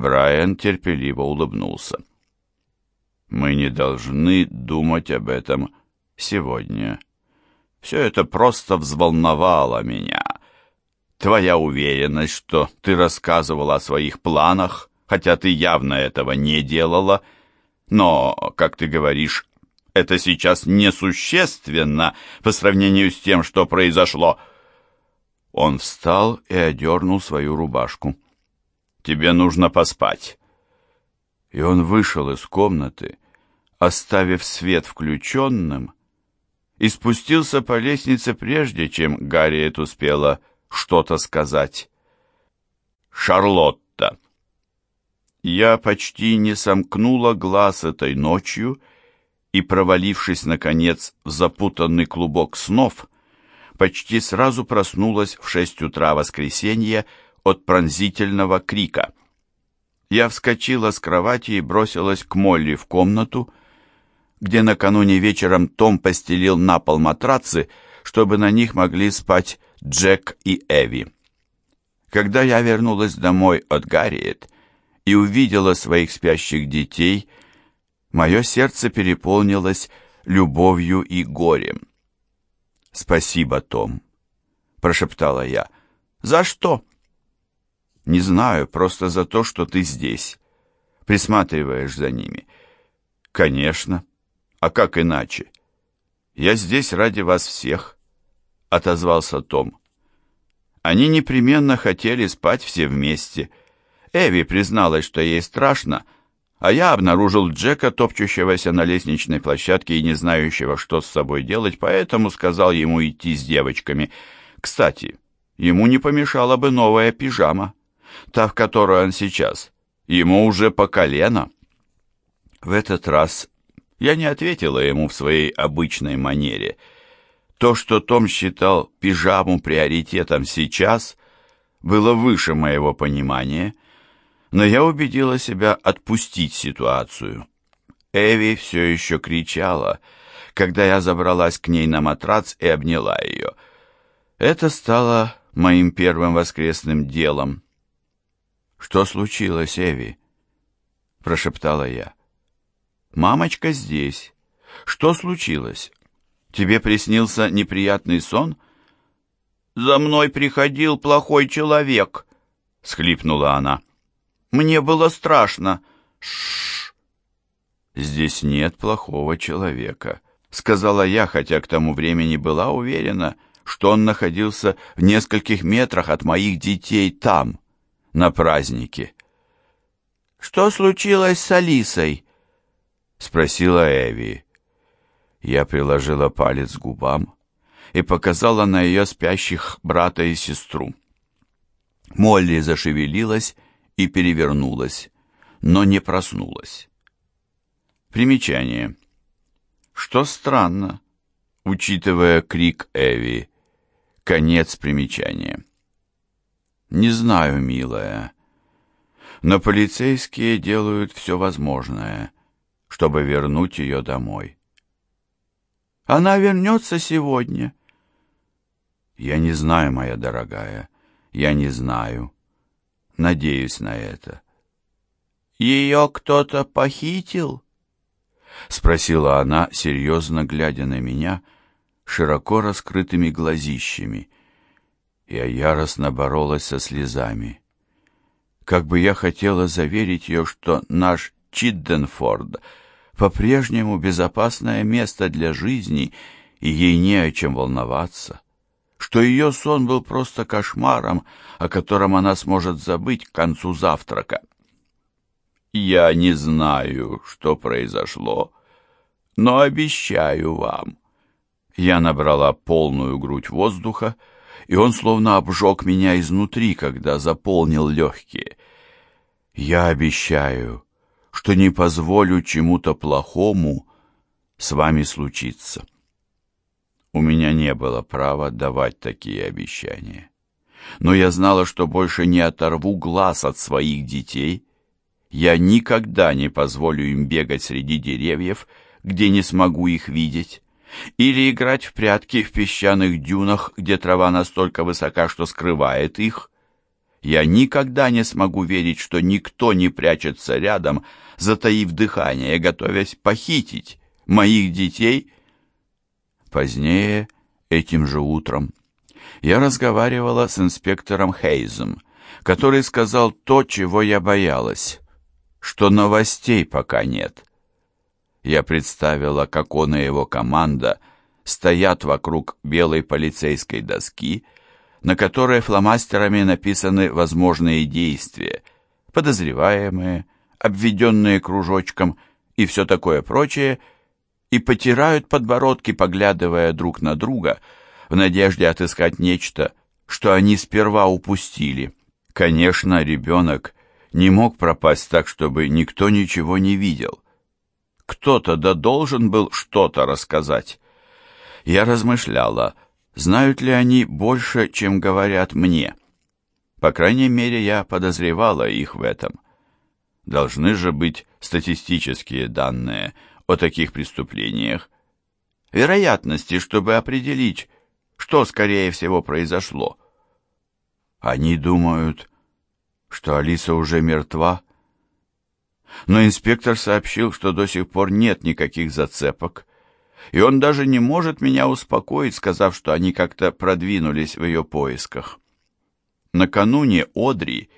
Брайан терпеливо улыбнулся. «Мы не должны думать об этом сегодня. Все это просто взволновало меня. Твоя уверенность, что ты рассказывала о своих планах, хотя ты явно этого не делала, но, как ты говоришь, это сейчас несущественно по сравнению с тем, что произошло». Он встал и одернул свою рубашку. «Тебе нужно поспать». И он вышел из комнаты, оставив свет включенным, и спустился по лестнице прежде, чем Гарриет успела что-то сказать. «Шарлотта». Я почти не сомкнула глаз этой ночью и, провалившись, наконец, в запутанный клубок снов, почти сразу проснулась в шесть утра воскресенья от пронзительного крика. Я вскочила с кровати и бросилась к Молли в комнату, где накануне вечером Том постелил на пол матрацы, чтобы на них могли спать Джек и Эви. Когда я вернулась домой от Гарриет и увидела своих спящих детей, мое сердце переполнилось любовью и горем. «Спасибо, Том», — прошептала я. «За что?» «Не знаю, просто за то, что ты здесь. Присматриваешь за ними». «Конечно. А как иначе?» «Я здесь ради вас всех», — отозвался Том. Они непременно хотели спать все вместе. Эви призналась, что ей страшно, — а я обнаружил Джека, топчущегося на лестничной площадке и не знающего, что с собой делать, поэтому сказал ему идти с девочками. Кстати, ему не помешала бы новая пижама, та, в которой он сейчас. Ему уже по колено. В этот раз я не ответила ему в своей обычной манере. То, что Том считал пижаму приоритетом сейчас, было выше моего понимания — но я убедила себя отпустить ситуацию. Эви все еще кричала, когда я забралась к ней на матрац и обняла ее. Это стало моим первым воскресным делом. «Что случилось, Эви?» — прошептала я. «Мамочка здесь. Что случилось? Тебе приснился неприятный сон?» «За мной приходил плохой человек», — схлипнула она. Мне было страшно. Шш. Здесь нет плохого человека, сказала я, хотя к тому времени была уверена, что он находился в нескольких метрах от моих детей там, на празднике. Что случилось с Алисой? спросила Эви. Я приложила палец к губам и показала на ее спящих брата и сестру. Молли зашевелилась и перевернулась, но не проснулась. Примечание. Что странно, учитывая крик Эви. Конец примечания. Не знаю, милая, но полицейские делают все возможное, чтобы вернуть ее домой. Она вернется сегодня. Я не знаю, моя дорогая, я не знаю. Надеюсь на это. «Ее кто-то похитил?» Спросила она, серьезно глядя на меня, широко раскрытыми глазищами. Я яростно боролась со слезами. Как бы я хотела заверить ее, что наш Чидденфорд по-прежнему безопасное место для жизни, и ей не о чем волноваться что ее сон был просто кошмаром, о котором она сможет забыть к концу завтрака. «Я не знаю, что произошло, но обещаю вам». Я набрала полную грудь воздуха, и он словно обжег меня изнутри, когда заполнил легкие. «Я обещаю, что не позволю чему-то плохому с вами случиться». У меня не было права давать такие обещания. Но я знала, что больше не оторву глаз от своих детей. Я никогда не позволю им бегать среди деревьев, где не смогу их видеть, или играть в прятки в песчаных дюнах, где трава настолько высока, что скрывает их. Я никогда не смогу верить, что никто не прячется рядом, затаив дыхание, готовясь похитить моих детей. Позднее, этим же утром, я разговаривала с инспектором Хейзом, который сказал то, чего я боялась, что новостей пока нет. Я представила, как он и его команда стоят вокруг белой полицейской доски, на которой фломастерами написаны возможные действия, подозреваемые, обведенные кружочком и все такое прочее, и потирают подбородки, поглядывая друг на друга, в надежде отыскать нечто, что они сперва упустили. Конечно, ребенок не мог пропасть так, чтобы никто ничего не видел. Кто-то да должен был что-то рассказать. Я размышляла, знают ли они больше, чем говорят мне. По крайней мере, я подозревала их в этом. Должны же быть статистические данные о таких преступлениях. Вероятности, чтобы определить, что, скорее всего, произошло. Они думают, что Алиса уже мертва, но инспектор сообщил, что до сих пор нет никаких зацепок, и он даже не может меня успокоить, сказав, что они как-то продвинулись в ее поисках. Накануне Одри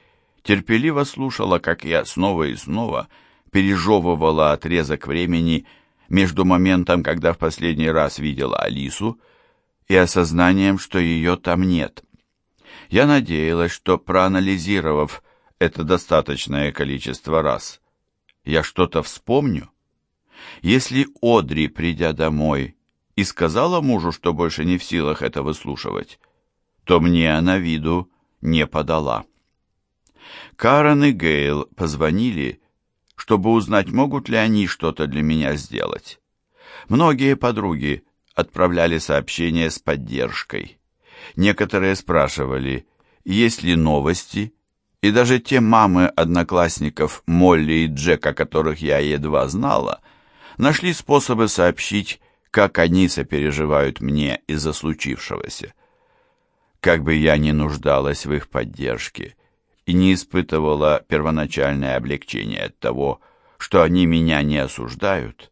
терпеливо слушала, как я снова и снова пережевывала отрезок времени между моментом, когда в последний раз видела Алису, и осознанием, что ее там нет. Я надеялась, что проанализировав это достаточное количество раз, я что-то вспомню? Если Одри, придя домой, и сказала мужу, что больше не в силах это выслушивать, то мне она виду не подала. Карен и Гейл позвонили, чтобы узнать, могут ли они что-то для меня сделать. Многие подруги отправляли сообщения с поддержкой. Некоторые спрашивали, есть ли новости, и даже те мамы одноклассников Молли и Джека, которых я едва знала, нашли способы сообщить, как они сопереживают мне из-за случившегося. Как бы я ни нуждалась в их поддержке и не испытывала первоначальное облегчение от того, что они меня не осуждают,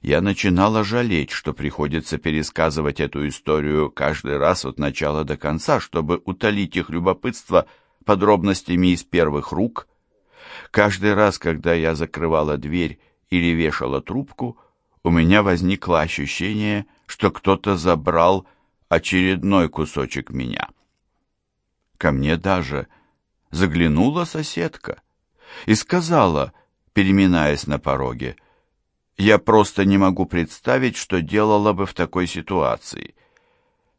я начинала жалеть, что приходится пересказывать эту историю каждый раз от начала до конца, чтобы утолить их любопытство – подробностями из первых рук. Каждый раз, когда я закрывала дверь или вешала трубку, у меня возникло ощущение, что кто-то забрал очередной кусочек меня. Ко мне даже заглянула соседка и сказала, переминаясь на пороге, «Я просто не могу представить, что делала бы в такой ситуации.